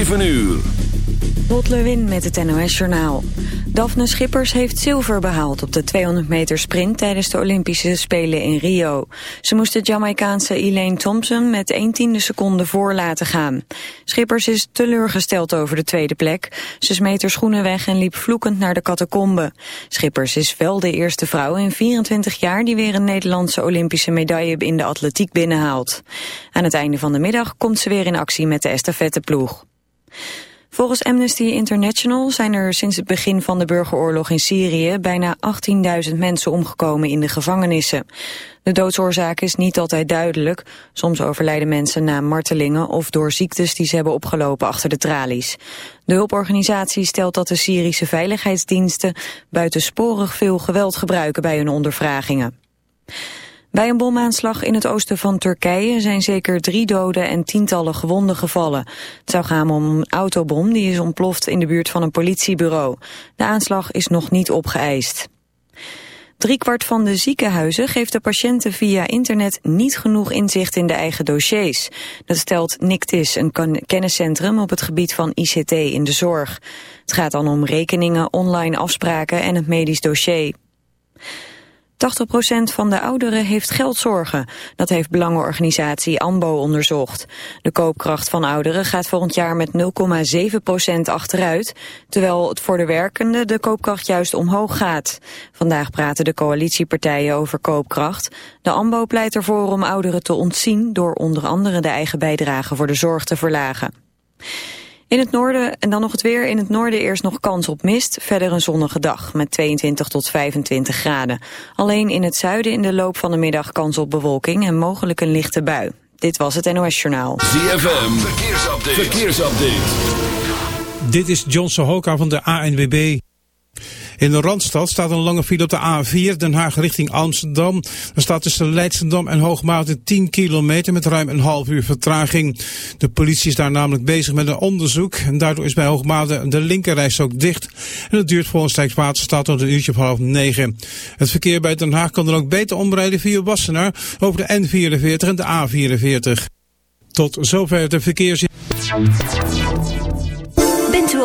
7 uur. Lewin met het NOS Journaal. Daphne Schippers heeft zilver behaald op de 200 meter sprint tijdens de Olympische Spelen in Rio. Ze moest de Jamaicaanse Elaine Thompson met 1 tiende seconde voor laten gaan. Schippers is teleurgesteld over de tweede plek. Ze smeet haar schoenen weg en liep vloekend naar de catacombe. Schippers is wel de eerste vrouw in 24 jaar die weer een Nederlandse Olympische medaille in de atletiek binnenhaalt. Aan het einde van de middag komt ze weer in actie met de estafetteploeg. Volgens Amnesty International zijn er sinds het begin van de burgeroorlog in Syrië bijna 18.000 mensen omgekomen in de gevangenissen. De doodsoorzaak is niet altijd duidelijk. Soms overlijden mensen na martelingen of door ziektes die ze hebben opgelopen achter de tralies. De hulporganisatie stelt dat de Syrische veiligheidsdiensten buitensporig veel geweld gebruiken bij hun ondervragingen. Bij een bomaanslag in het oosten van Turkije zijn zeker drie doden en tientallen gewonden gevallen. Het zou gaan om een autobom die is ontploft in de buurt van een politiebureau. De aanslag is nog niet opgeëist. Driekwart van de ziekenhuizen geeft de patiënten via internet niet genoeg inzicht in de eigen dossiers. Dat stelt NICTIS, een kenniscentrum op het gebied van ICT in de zorg. Het gaat dan om rekeningen, online afspraken en het medisch dossier. 80% van de ouderen heeft geldzorgen. Dat heeft belangenorganisatie AMBO onderzocht. De koopkracht van ouderen gaat volgend jaar met 0,7% achteruit, terwijl het voor de werkenden de koopkracht juist omhoog gaat. Vandaag praten de coalitiepartijen over koopkracht. De AMBO pleit ervoor om ouderen te ontzien door onder andere de eigen bijdrage voor de zorg te verlagen. In het noorden en dan nog het weer. In het noorden eerst nog kans op mist. Verder een zonnige dag met 22 tot 25 graden. Alleen in het zuiden in de loop van de middag kans op bewolking en mogelijk een lichte bui. Dit was het NOS Journaal. ZFM, verkeersupdate. verkeersupdate. Dit is John Sohoka van de ANWB. In de Randstad staat een lange file op de A4, Den Haag richting Amsterdam. Er staat tussen Leidschendam en Hoogmaalde 10 kilometer met ruim een half uur vertraging. De politie is daar namelijk bezig met een onderzoek. En daardoor is bij Hoogmaalde de linkerreis ook dicht. En het duurt volgens Rijkswaterstaat tot een uurtje of half negen. Het verkeer bij Den Haag kan dan ook beter omrijden via Wassenaar over de N44 en de A44. Tot zover de verkeers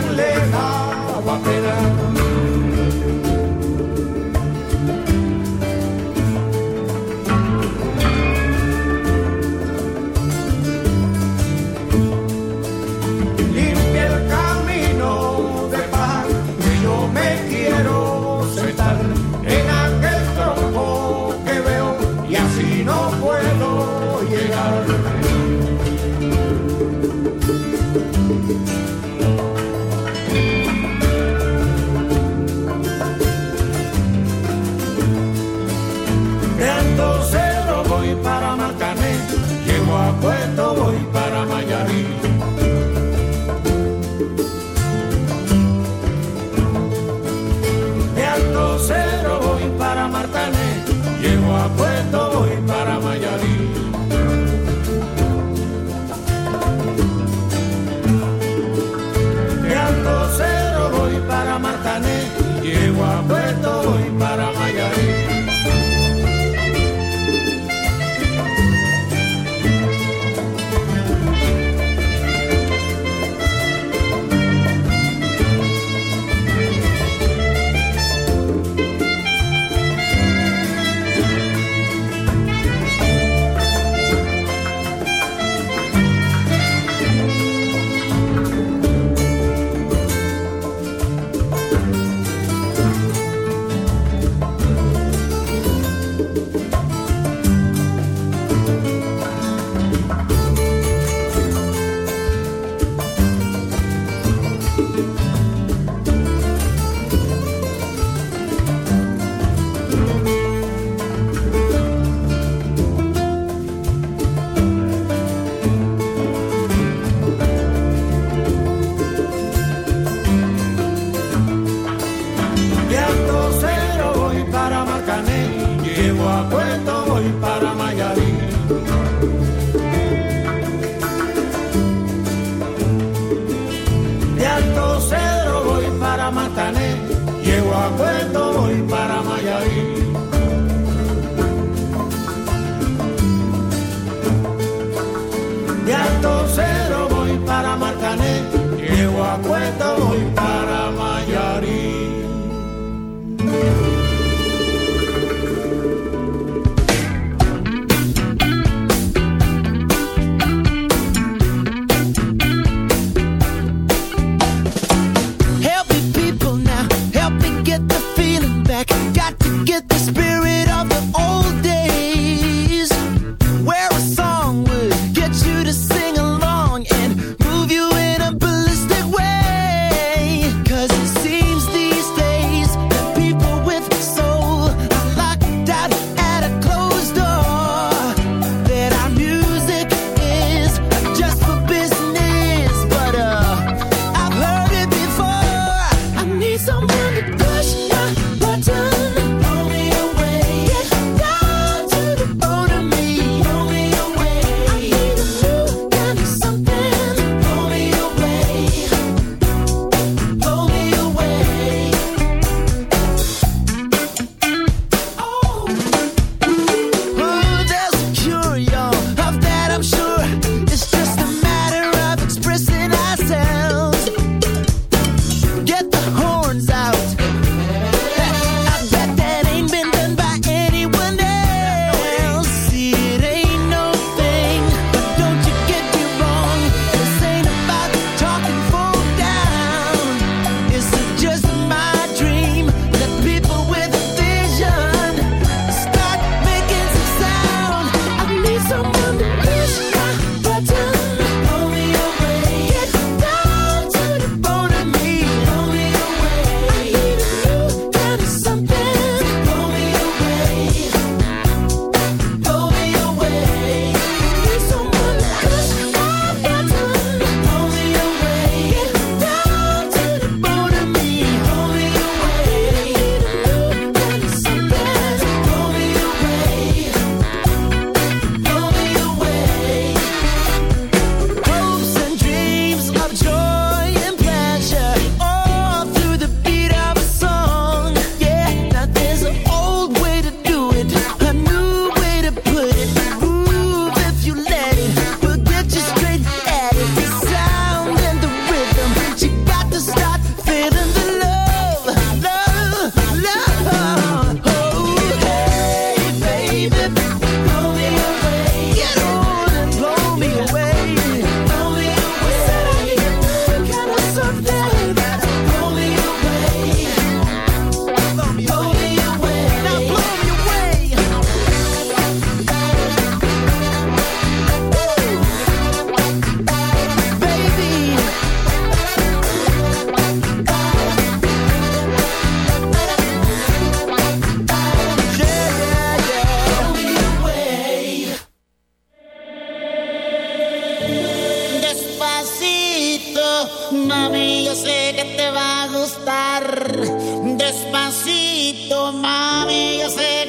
young lady.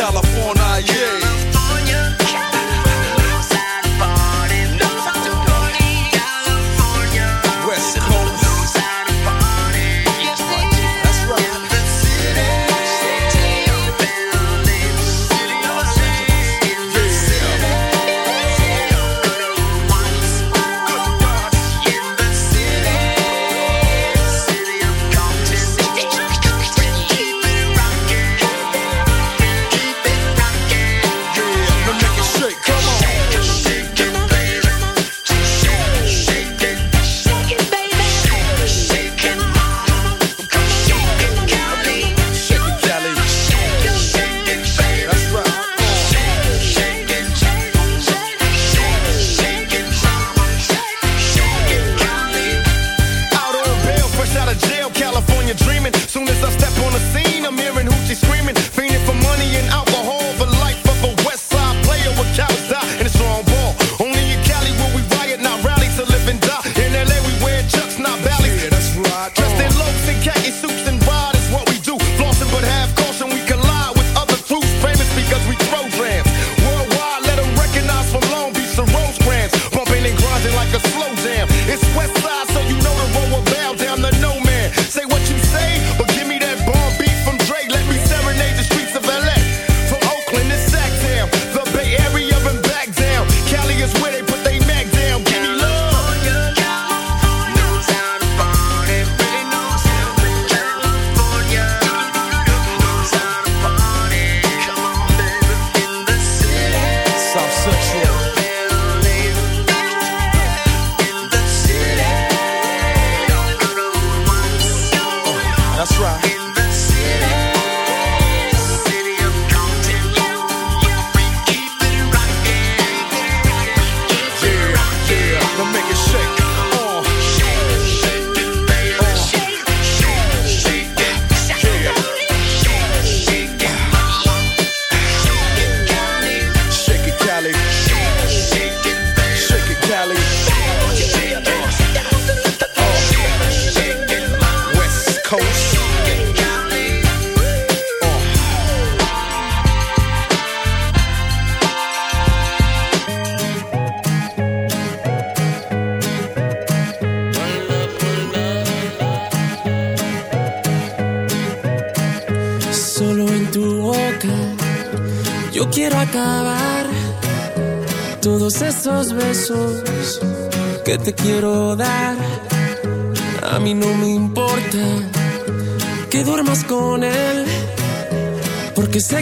California,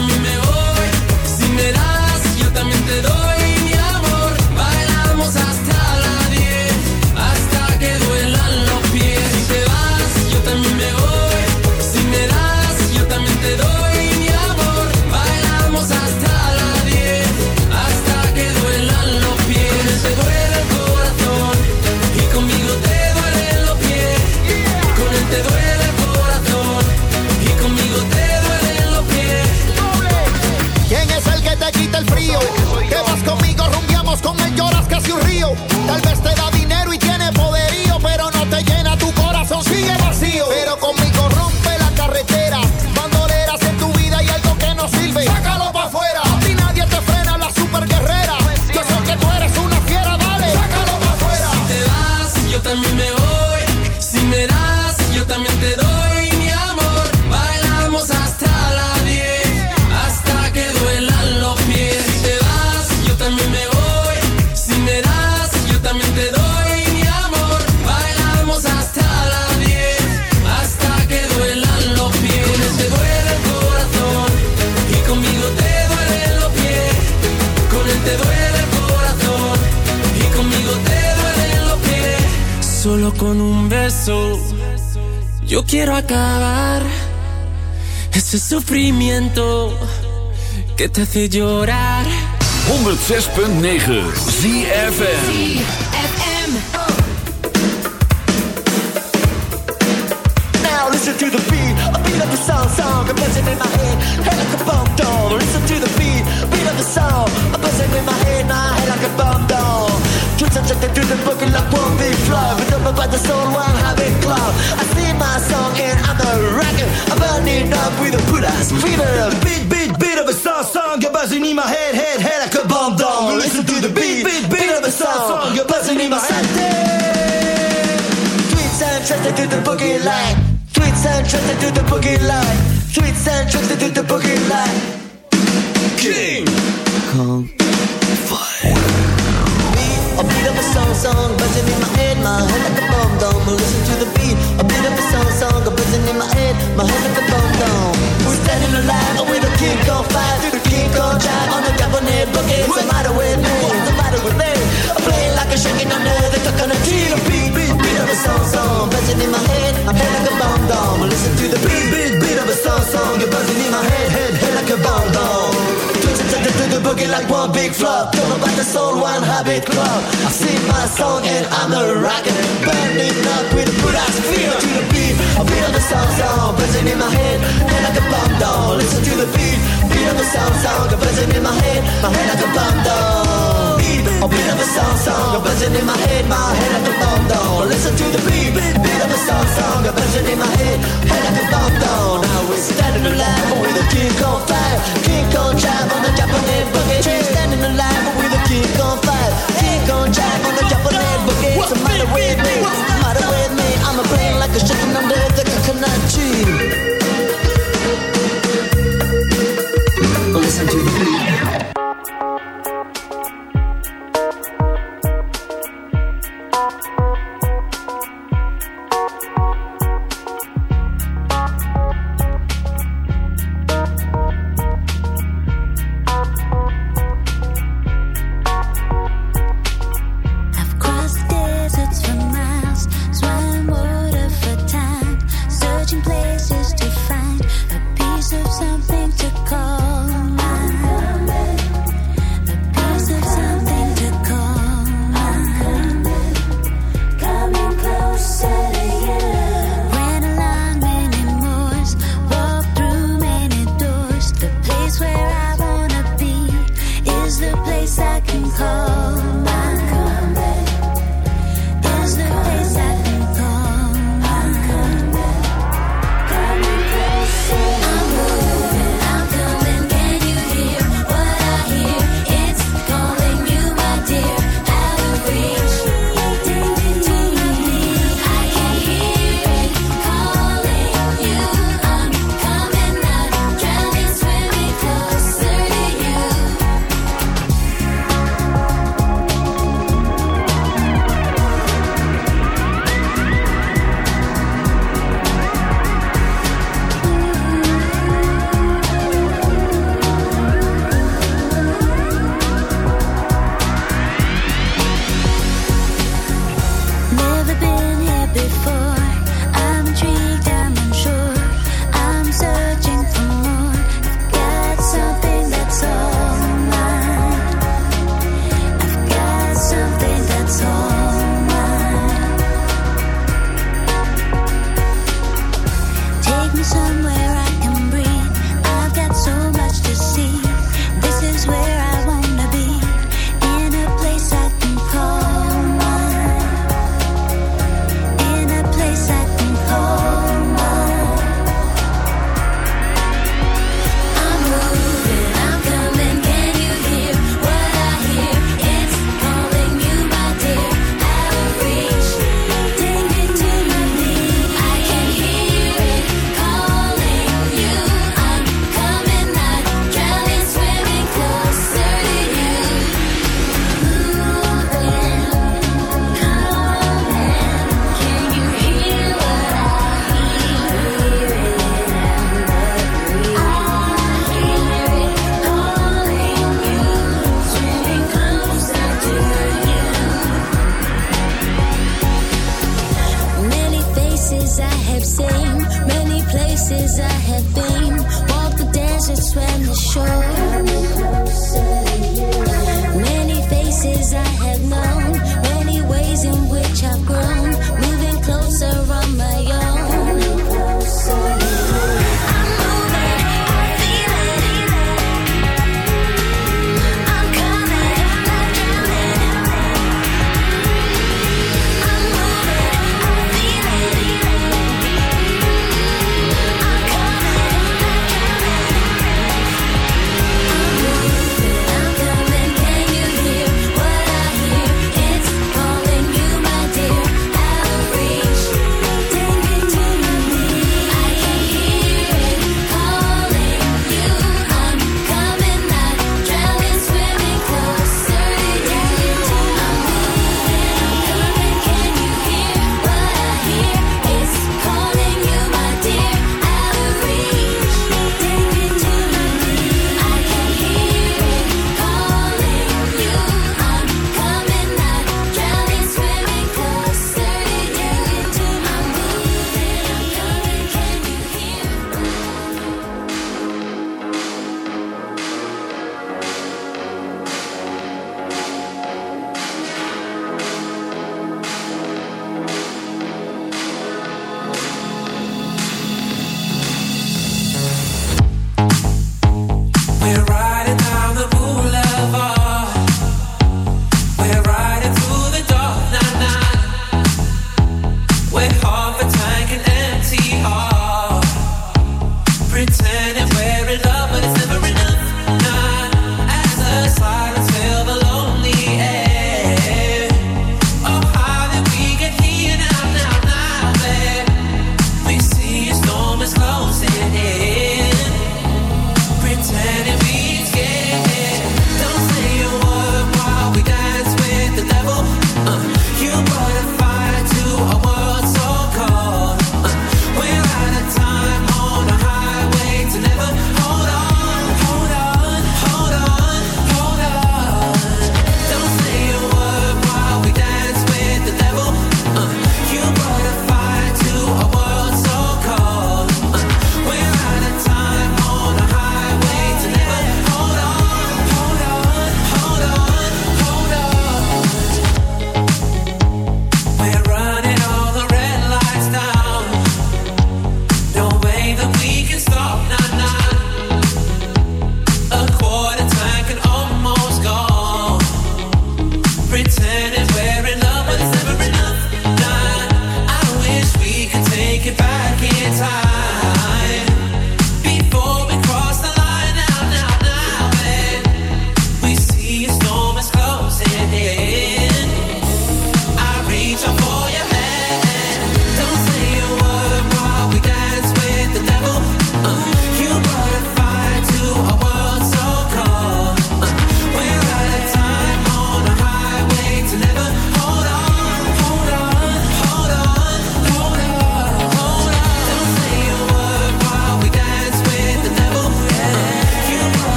Meu. Con un beso yo quiero acabar ese sufrimiento que te hace llorar. 106.9 ZFM. Now listen to the beat, a beat of the song, song, a buzzing in my head, head like a bomb doll. Listen to the beat, the song, a buzzing in my head, my head like a bomb doll. And check to the boogie like one big flow, rhythm by the soul, one habit club. I sing my song and I'm a rocker, I'm burning up with a put ass fever. Beat, beat, beat of a song, song, you're buzzing in my head, head, head like a bomb doll. Listen to the beat, beat, beat of a song, song, you're buzzing in my head. Tweets and tricks to the boogie line. Tweets and tricks to the boogie line. Tweets and tricks to the boogie line. King Kong A beat of a song, song, buzzing in my head, my head like a bomb. Listen to the beat, a beat of a song, song, buzzing in my head, my head like a bomb. We're standing alive the on. What's the matter with me? What's the matter with me? I'm playing like a shaking under the coconut tree. Beat, beat, beat of a song, song, buzzing in my head, my head like a bomb. Listen to the beat, beat, beat of a song, song, you're buzzing in my head, head, head like a bomb dome. The, boogie like one big flop. Don't know about the soul, one habit club. I sing my song and I'm a rocker. Burning up with a good ass feel to the beat. A beat of the song, song, buzzing in my head, head like a bomb down. Listen to the beat, beat of the song, song, buzzing in my head, my head like a bomb down. A beat of the song, song, a buzzing in my head, my head like a bomb down. Listen to the beat, beat of the song, song, a buzzing in my head, head like a bomb down. Now we're standing alive with a king on fire, king on drive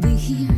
Be here.